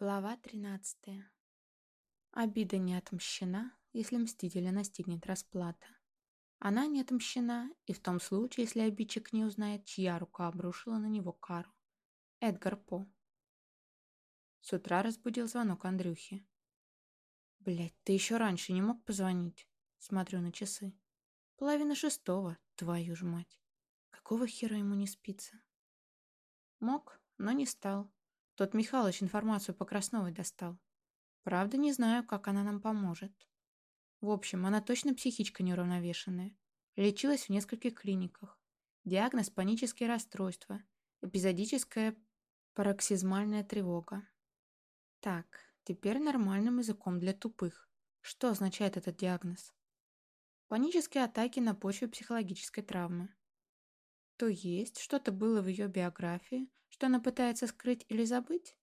Глава 13. Обида не отмщена, если мстителя настигнет расплата. Она не отмщена и в том случае, если обидчик не узнает, чья рука обрушила на него кару. Эдгар По. С утра разбудил звонок Андрюхи. Блять, ты еще раньше не мог позвонить? Смотрю на часы. Половина шестого, твою ж мать. Какого хера ему не спится? Мог, но не стал. Тот Михалыч информацию по Красновой достал. Правда, не знаю, как она нам поможет. В общем, она точно психичка неуравновешенная. Лечилась в нескольких клиниках. Диагноз – панические расстройства, эпизодическая пароксизмальная тревога. Так, теперь нормальным языком для тупых. Что означает этот диагноз? Панические атаки на почве психологической травмы. То есть, что-то было в ее биографии, что она пытается скрыть или забыть?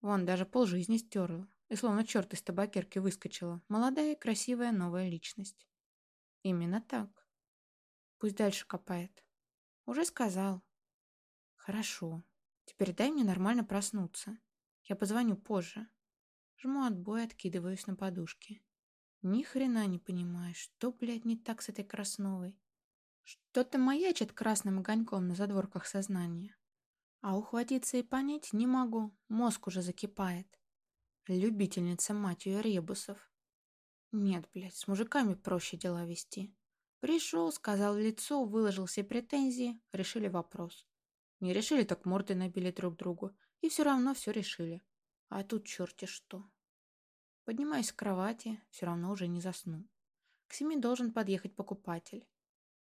Вон, даже полжизни стерла, и словно черт из табакерки выскочила. Молодая, красивая, новая личность. Именно так. Пусть дальше копает. Уже сказал. Хорошо. Теперь дай мне нормально проснуться. Я позвоню позже. Жму отбой, откидываюсь на подушке. Ни хрена не понимаю, что, блядь, не так с этой Красновой. Что-то маячит красным огоньком на задворках сознания. А ухватиться и понять не могу, мозг уже закипает. Любительница, мать ребусов. Нет, блядь, с мужиками проще дела вести. Пришел, сказал лицо, выложил все претензии, решили вопрос. Не решили, так морды набили друг другу, и все равно все решили. А тут черти что. Поднимаюсь с кровати, все равно уже не засну. К семи должен подъехать покупатель.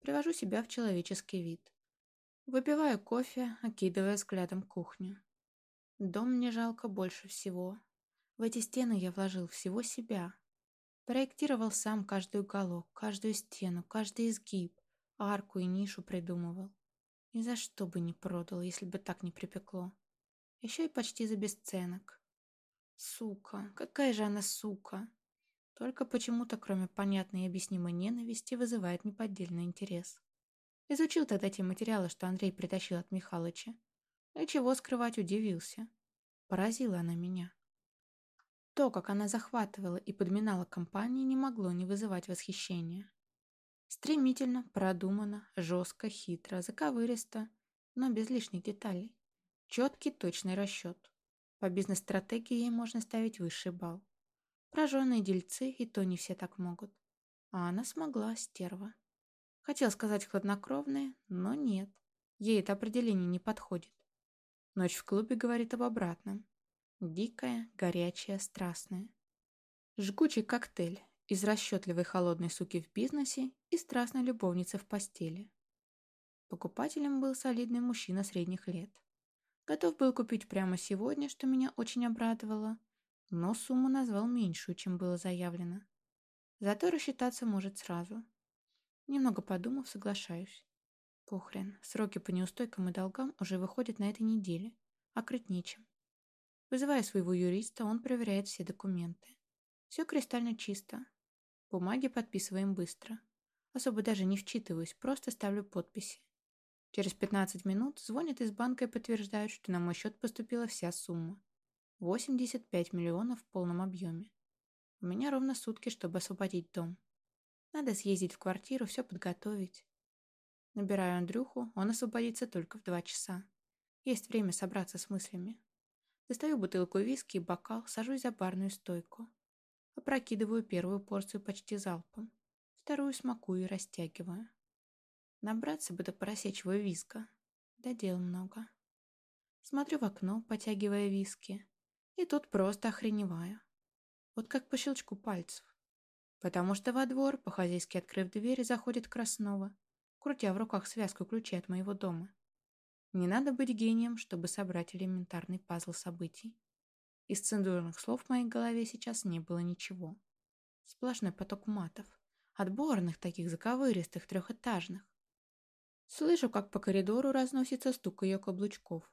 Привожу себя в человеческий вид. Выпиваю кофе, окидывая взглядом кухню. Дом мне жалко больше всего. В эти стены я вложил всего себя. Проектировал сам каждый уголок, каждую стену, каждый изгиб, арку и нишу придумывал. Ни за что бы не продал, если бы так не припекло. Еще и почти за бесценок. Сука, какая же она сука. Только почему-то, кроме понятной и объяснимой ненависти, вызывает неподдельный интерес. Изучил тогда те материалы, что Андрей притащил от Михалыча. И чего скрывать, удивился. Поразила она меня. То, как она захватывала и подминала компании, не могло не вызывать восхищения. Стремительно, продуманно, жестко, хитро, заковыристо, но без лишних деталей. Четкий, точный расчет. По бизнес-стратегии ей можно ставить высший балл. Прожженные дельцы и то не все так могут. А она смогла, стерва. Хотел сказать хладнокровные, но нет. Ей это определение не подходит. Ночь в клубе говорит об обратном. Дикая, горячая, страстная. Жгучий коктейль из расчетливой холодной суки в бизнесе и страстной любовницы в постели. Покупателем был солидный мужчина средних лет. Готов был купить прямо сегодня, что меня очень обрадовало, но сумму назвал меньшую, чем было заявлено. Зато рассчитаться может сразу. Немного подумав, соглашаюсь. Похрен, сроки по неустойкам и долгам уже выходят на этой неделе, а крыть нечем. Вызывая своего юриста, он проверяет все документы. Все кристально чисто. Бумаги подписываем быстро. Особо даже не вчитываюсь, просто ставлю подписи. Через 15 минут звонят из банка и подтверждают, что на мой счет поступила вся сумма. 85 миллионов в полном объеме. У меня ровно сутки, чтобы освободить дом. Надо съездить в квартиру, все подготовить. Набираю Андрюху, он освободится только в два часа. Есть время собраться с мыслями. Достаю бутылку виски и бокал, сажусь за барную стойку. Опрокидываю первую порцию почти залпом. Вторую смакую и растягиваю. Набраться бы до поросячьего виска. Да дел много. Смотрю в окно, потягивая виски. И тут просто охреневаю. Вот как по щелчку пальцев. Потому что во двор, по-хозяйски открыв дверь, заходит Краснова, крутя в руках связку ключей от моего дома. Не надо быть гением, чтобы собрать элементарный пазл событий. Из цензурных слов в моей голове сейчас не было ничего. Сплошной поток матов. Отборных таких заковыристых, трехэтажных. Слышу, как по коридору разносится стук ее каблучков.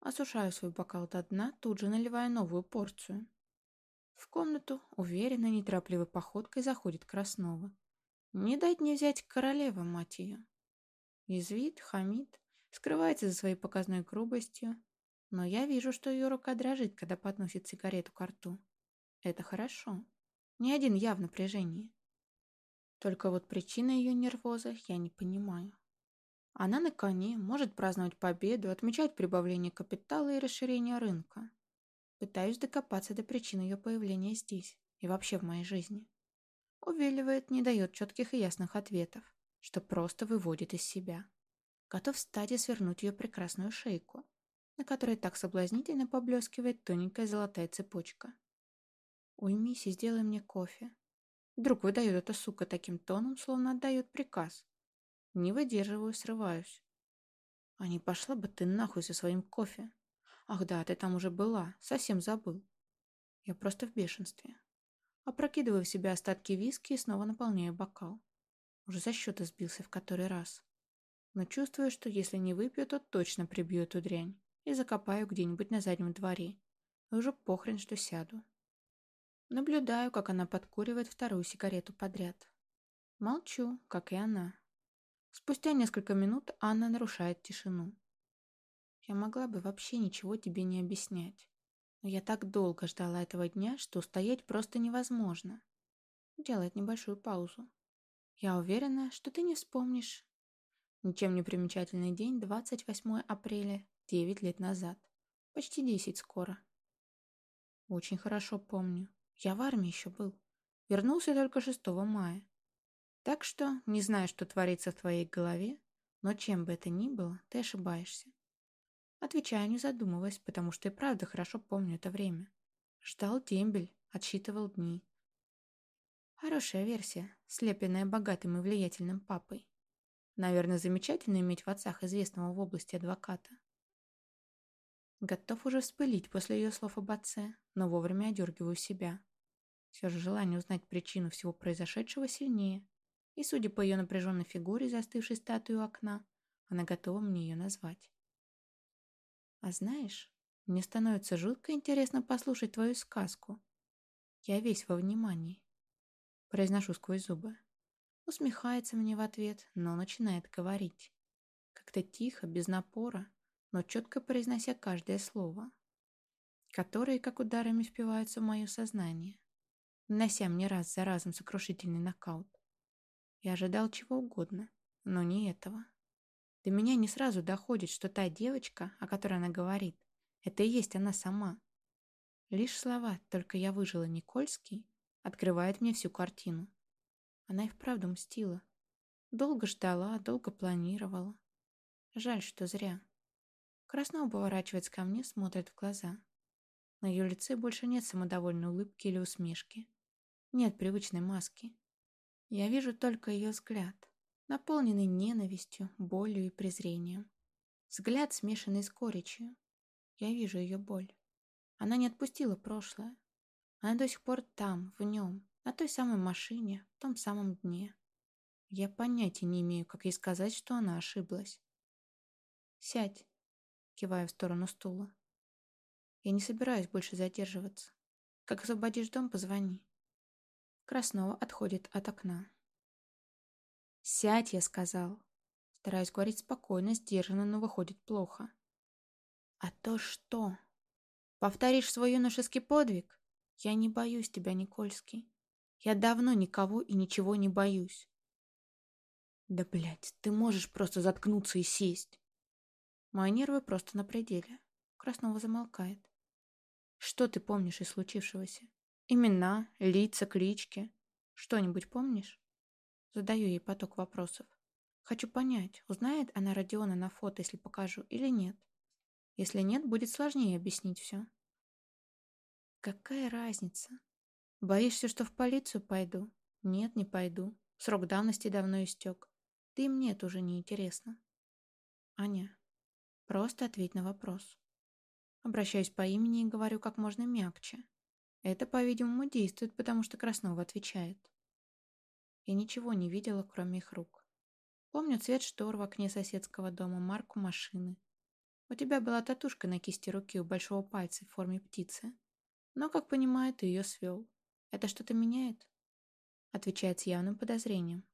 Осушаю свой бокал до дна, тут же наливая новую порцию. В комнату уверенно, неторопливой походкой заходит Краснова. Не дать не взять королева, мать ее. Язвит, хамит, скрывается за своей показной грубостью. Но я вижу, что ее рука дрожит, когда подносит сигарету к рту. Это хорошо. Ни один я в напряжении. Только вот причина ее нервоза я не понимаю. Она на коне, может праздновать победу, отмечать прибавление капитала и расширение рынка. Пытаюсь докопаться до причины ее появления здесь и вообще в моей жизни. Увиливает, не дает четких и ясных ответов, что просто выводит из себя. Готов встать и свернуть ее прекрасную шейку, на которой так соблазнительно поблескивает тоненькая золотая цепочка. «Уймись и сделай мне кофе». Вдруг выдает эта сука таким тоном, словно отдает приказ. Не выдерживаю, срываюсь. А не пошла бы ты нахуй со своим кофе. Ах да, ты там уже была, совсем забыл. Я просто в бешенстве. Опрокидываю в себя остатки виски и снова наполняю бокал. Уже за счета сбился в который раз. Но чувствую, что если не выпью, то точно прибью эту дрянь и закопаю где-нибудь на заднем дворе. И уже похрен, что сяду. Наблюдаю, как она подкуривает вторую сигарету подряд. Молчу, как и она. Спустя несколько минут Анна нарушает тишину. Я могла бы вообще ничего тебе не объяснять. Но я так долго ждала этого дня, что устоять просто невозможно. Делает небольшую паузу. Я уверена, что ты не вспомнишь. Ничем не примечательный день, 28 апреля, 9 лет назад. Почти 10 скоро. Очень хорошо помню. Я в армии еще был. Вернулся только 6 мая. Так что не знаю, что творится в твоей голове, но чем бы это ни было, ты ошибаешься. Отвечаю, не задумываясь, потому что и правда хорошо помню это время. Ждал дембель, отсчитывал дни. Хорошая версия, слепленная богатым и влиятельным папой. Наверное, замечательно иметь в отцах известного в области адвоката. Готов уже вспылить после ее слов об отце, но вовремя одергиваю себя. Все же желание узнать причину всего произошедшего сильнее, и, судя по ее напряженной фигуре, застывшей статуей у окна, она готова мне ее назвать. А знаешь, мне становится жутко интересно послушать твою сказку. Я весь во внимании. Произношу сквозь зубы. Усмехается мне в ответ, но начинает говорить. Как-то тихо, без напора, но четко произнося каждое слово, которые, как ударами, впиваются в мое сознание, нанося мне раз за разом сокрушительный нокаут. Я ожидал чего угодно, но не этого. До меня не сразу доходит, что та девочка, о которой она говорит, это и есть она сама. Лишь слова «только я выжила Никольский» открывает мне всю картину. Она и вправду мстила. Долго ждала, долго планировала. Жаль, что зря. Краснова поворачивается ко мне, смотрит в глаза. На ее лице больше нет самодовольной улыбки или усмешки. Нет привычной маски. Я вижу только ее взгляд наполненный ненавистью, болью и презрением. Взгляд, смешанный с горечью. Я вижу ее боль. Она не отпустила прошлое. Она до сих пор там, в нем, на той самой машине, в том самом дне. Я понятия не имею, как ей сказать, что она ошиблась. «Сядь», — кивая в сторону стула. «Я не собираюсь больше задерживаться. Как освободишь дом, позвони». Краснова отходит от окна. «Сядь», — я сказал. Стараюсь говорить спокойно, сдержанно, но выходит плохо. «А то что? Повторишь свой юношеский подвиг? Я не боюсь тебя, Никольский. Я давно никого и ничего не боюсь». «Да, блядь, ты можешь просто заткнуться и сесть». Мои нервы просто на пределе. Краснова замолкает. «Что ты помнишь из случившегося? Имена, лица, клички? Что-нибудь помнишь?» Задаю ей поток вопросов. Хочу понять, узнает она Родиона на фото, если покажу, или нет. Если нет, будет сложнее объяснить все. Какая разница? Боишься, что в полицию пойду? Нет, не пойду. Срок давности давно истек. И мне тоже не интересно. Аня, просто ответь на вопрос. Обращаюсь по имени и говорю как можно мягче. Это, по-видимому, действует, потому что Краснова отвечает. Я ничего не видела, кроме их рук. Помню цвет штор в окне соседского дома, марку машины. У тебя была татушка на кисти руки у большого пальца в форме птицы. Но, как понимаю, ты ее свел. Это что-то меняет? Отвечает с явным подозрением.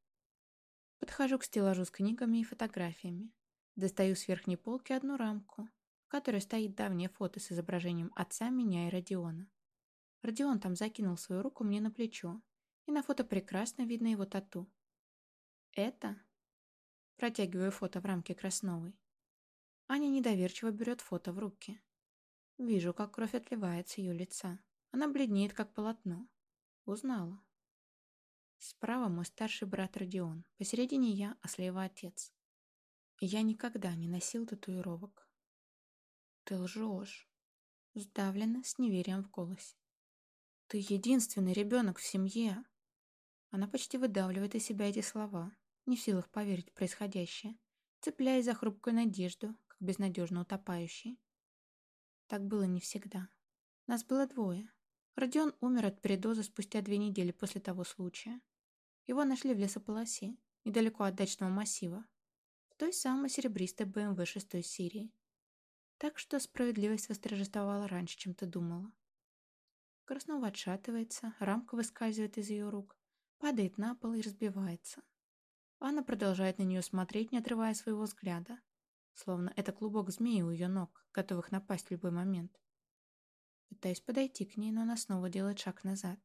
Подхожу к стеллажу с книгами и фотографиями. Достаю с верхней полки одну рамку. в которой стоит давнее фото с изображением отца, меня и Родиона. Родион там закинул свою руку мне на плечо, и на фото прекрасно видно его тату. Это? Протягиваю фото в рамке Красновой. Аня недоверчиво берет фото в руки. Вижу, как кровь отливает с ее лица. Она бледнеет, как полотно. Узнала. Справа мой старший брат Родион, посередине я, а слева отец. Я никогда не носил татуировок. Ты лжешь. Сдавлена, с неверием в голосе. Ты единственный ребенок в семье. Она почти выдавливает из себя эти слова, не в силах поверить в происходящее, цепляясь за хрупкую надежду, как безнадежно утопающий. Так было не всегда. Нас было двое. Родион умер от передоза спустя две недели после того случая. Его нашли в лесополосе, недалеко от дачного массива, в той самой серебристой БМВ шестой серии. Так что справедливость восторжествовала раньше, чем ты думала. Краснова отшатывается, рамка выскальзывает из ее рук, падает на пол и разбивается. Анна продолжает на нее смотреть, не отрывая своего взгляда, словно это клубок змеи у ее ног, готовых напасть в любой момент. Пытаюсь подойти к ней, но она снова делает шаг назад,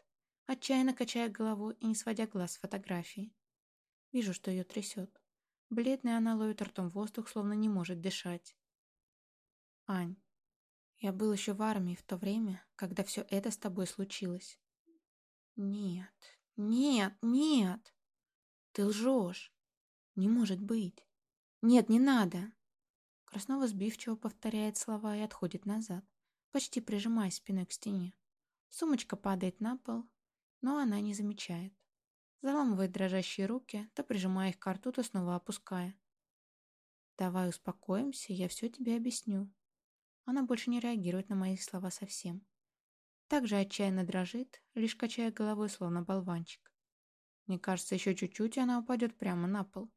отчаянно качая головой и не сводя глаз с фотографии. Вижу, что ее трясет. Бледная она ловит ртом воздух, словно не может дышать. Ань, я был еще в армии в то время, когда все это с тобой случилось. Нет, нет, нет. Ты лжешь. Не может быть. Нет, не надо. Краснова сбивчиво повторяет слова и отходит назад, почти прижимаясь спиной к стене. Сумочка падает на пол, но она не замечает. Заламывает дрожащие руки, то прижимая их к рту, то снова опуская. «Давай успокоимся, я все тебе объясню». Она больше не реагирует на мои слова совсем. Также отчаянно дрожит, лишь качая головой, словно болванчик. Мне кажется, еще чуть-чуть, и она упадет прямо на пол.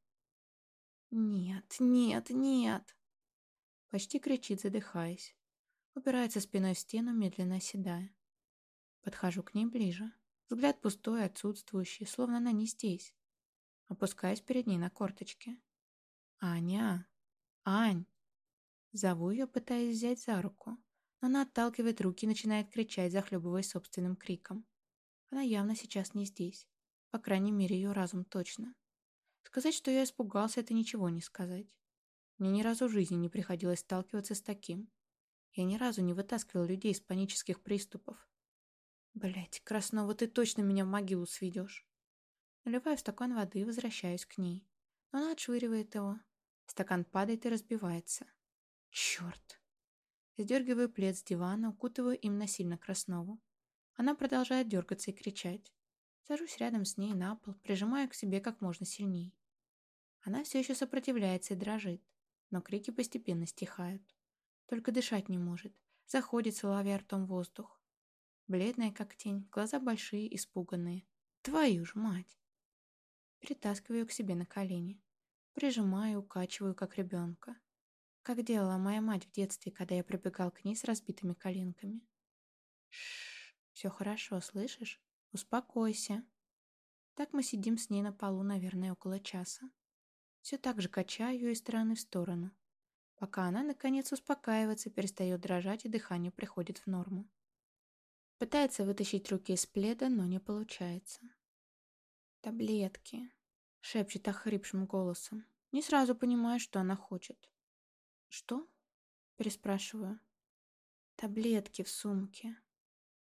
«Нет, нет, нет!» Почти кричит, задыхаясь. Упирается спиной в стену, медленно оседая. Подхожу к ней ближе. Взгляд пустой, отсутствующий, словно она не здесь. Опускаюсь перед ней на корточки. «Аня! Ань!» Зову ее, пытаясь взять за руку, но она отталкивает руки и начинает кричать, захлебываясь собственным криком. Она явно сейчас не здесь. По крайней мере, ее разум точно. Сказать, что я испугался, это ничего не сказать. Мне ни разу в жизни не приходилось сталкиваться с таким. Я ни разу не вытаскивал людей из панических приступов. Блять, Краснова, ты точно меня в могилу сведешь. Наливаю в стакан воды и возвращаюсь к ней. Но она отшвыривает его. Стакан падает и разбивается. Черт. Сдергиваю плед с дивана, укутываю им насильно Краснову. Она продолжает дергаться и кричать. Сажусь рядом с ней на пол, прижимаю к себе как можно сильней. Она все еще сопротивляется и дрожит, но крики постепенно стихают. Только дышать не может, заходит, ловя ртом воздух. Бледная, как тень, глаза большие, испуганные. Твою ж мать! Притаскиваю к себе на колени. Прижимаю, укачиваю, как ребенка. Как делала моя мать в детстве, когда я прибегал к ней с разбитыми коленками. Шш, все хорошо, слышишь? Успокойся. Так мы сидим с ней на полу, наверное, около часа. Все так же качаю ее из стороны в сторону, пока она, наконец, успокаивается, перестает дрожать и дыхание приходит в норму. Пытается вытащить руки из пледа, но не получается. «Таблетки», — шепчет охрипшим голосом. Не сразу понимаю, что она хочет. «Что?» — переспрашиваю. «Таблетки в сумке».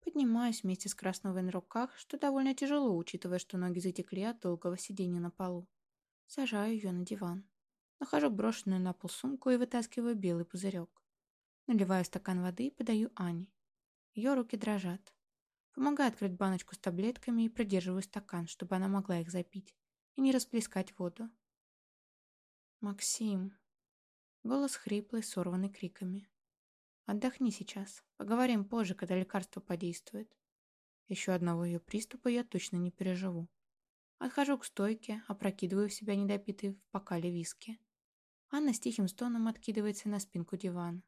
Поднимаюсь вместе с Красновой на руках, что довольно тяжело, учитывая, что ноги затекли от долгого сидения на полу. Сажаю ее на диван. Нахожу брошенную на пол сумку и вытаскиваю белый пузырек. Наливаю стакан воды и подаю Ане. Ее руки дрожат. Помогаю открыть баночку с таблетками и придерживаю стакан, чтобы она могла их запить и не расплескать воду. «Максим!» Голос хриплый, сорванный криками. «Отдохни сейчас. Поговорим позже, когда лекарство подействует. Еще одного ее приступа я точно не переживу. Отхожу к стойке, опрокидываю в себя недопитый в бокале виски. Анна с тихим стоном откидывается на спинку дивана.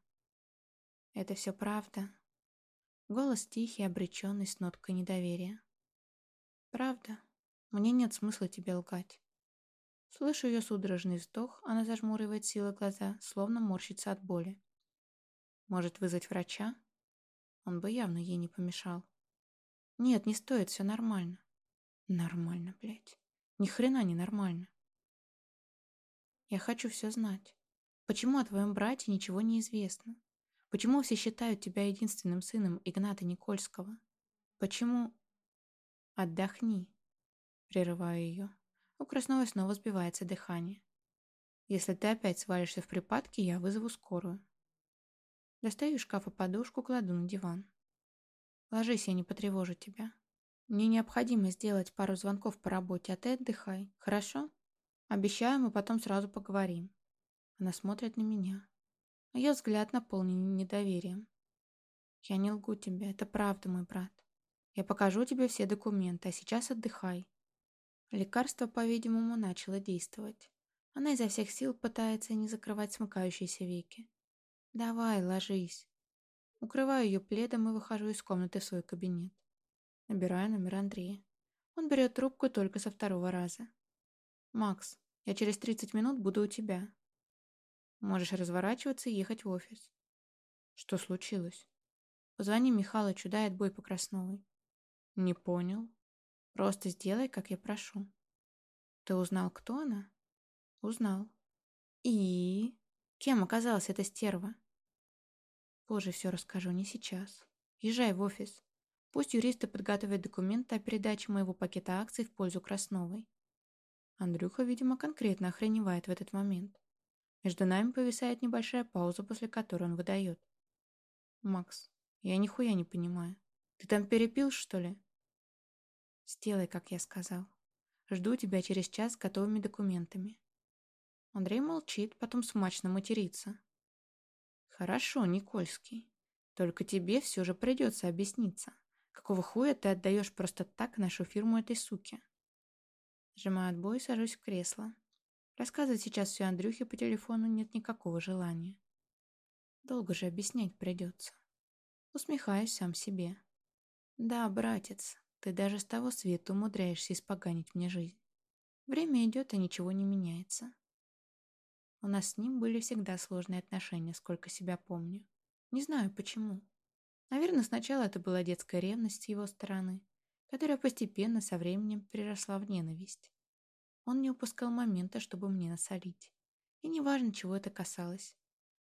«Это все правда?» Голос тихий, обреченный, с ноткой недоверия. «Правда. Мне нет смысла тебе лгать». Слышу ее судорожный вздох, она зажмуривает силы глаза, словно морщится от боли. Может, вызвать врача? Он бы явно ей не помешал. Нет, не стоит, все нормально. Нормально, блядь. Ни хрена не нормально. Я хочу все знать. Почему о твоем брате ничего не известно? Почему все считают тебя единственным сыном Игната Никольского? Почему... Отдохни. Прерываю ее. У Красновой снова сбивается дыхание. Если ты опять свалишься в припадке, я вызову скорую. Достаю из шкафа подушку, кладу на диван. Ложись, я не потревожу тебя. Мне необходимо сделать пару звонков по работе, а ты отдыхай, хорошо? Обещаю, мы потом сразу поговорим. Она смотрит на меня. А ее взгляд наполнен недоверием. Я не лгу тебе, это правда, мой брат. Я покажу тебе все документы, а сейчас отдыхай. Лекарство, по-видимому, начало действовать. Она изо всех сил пытается не закрывать смыкающиеся веки. «Давай, ложись». Укрываю ее пледом и выхожу из комнаты в свой кабинет. Набираю номер Андрея. Он берет трубку только со второго раза. «Макс, я через 30 минут буду у тебя. Можешь разворачиваться и ехать в офис». «Что случилось?» «Позвони Михалычу, дай отбой по Красновой». «Не понял. Просто сделай, как я прошу». «Ты узнал, кто она?» «Узнал». «И...» «Кем оказалась эта стерва?» «Позже все расскажу, не сейчас. Езжай в офис. Пусть юристы подготовят документы о передаче моего пакета акций в пользу Красновой. Андрюха, видимо, конкретно охреневает в этот момент. Между нами повисает небольшая пауза, после которой он выдает. «Макс, я нихуя не понимаю. Ты там перепил, что ли?» «Сделай, как я сказал. Жду тебя через час с готовыми документами». Андрей молчит, потом смачно матерится. «Хорошо, Никольский. Только тебе все же придется объясниться. Какого хуя ты отдаешь просто так нашу фирму этой суки? Сжимаю отбой и сажусь в кресло. Рассказывать сейчас все Андрюхе по телефону нет никакого желания. Долго же объяснять придется. Усмехаюсь сам себе. Да, братец, ты даже с того света умудряешься испоганить мне жизнь. Время идет, и ничего не меняется. У нас с ним были всегда сложные отношения, сколько себя помню. Не знаю почему. Наверное, сначала это была детская ревность с его стороны, которая постепенно со временем переросла в ненависть. Он не упускал момента, чтобы мне насолить. И неважно, чего это касалось.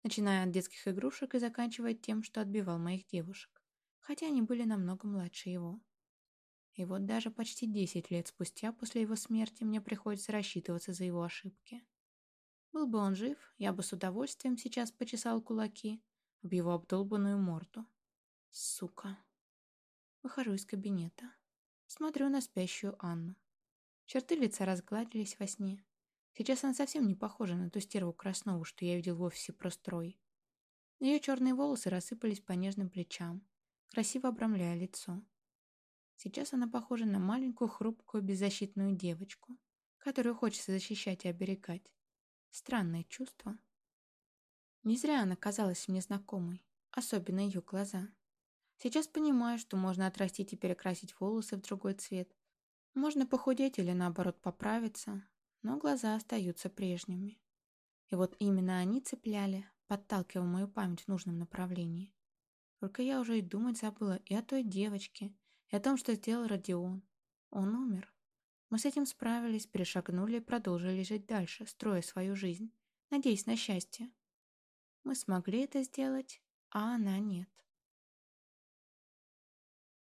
Начиная от детских игрушек и заканчивая тем, что отбивал моих девушек, хотя они были намного младше его. И вот даже почти 10 лет спустя после его смерти мне приходится рассчитываться за его ошибки. Был бы он жив, я бы с удовольствием сейчас почесал кулаки об его обдолбанную морду. Сука. Выхожу из кабинета. Смотрю на спящую Анну. Черты лица разгладились во сне. Сейчас она совсем не похожа на ту стерву Краснову, что я видел в офисе прострой. Ее черные волосы рассыпались по нежным плечам, красиво обрамляя лицо. Сейчас она похожа на маленькую, хрупкую, беззащитную девочку, которую хочется защищать и оберегать. Странное чувство. Не зря она казалась мне знакомой, особенно ее глаза. Сейчас понимаю, что можно отрастить и перекрасить волосы в другой цвет. Можно похудеть или наоборот поправиться, но глаза остаются прежними. И вот именно они цепляли, подталкивая мою память в нужном направлении. Только я уже и думать забыла и о той девочке, и о том, что сделал Родион. Он умер. Мы с этим справились, перешагнули и продолжили жить дальше, строя свою жизнь, надеясь на счастье. Мы смогли это сделать, а она нет.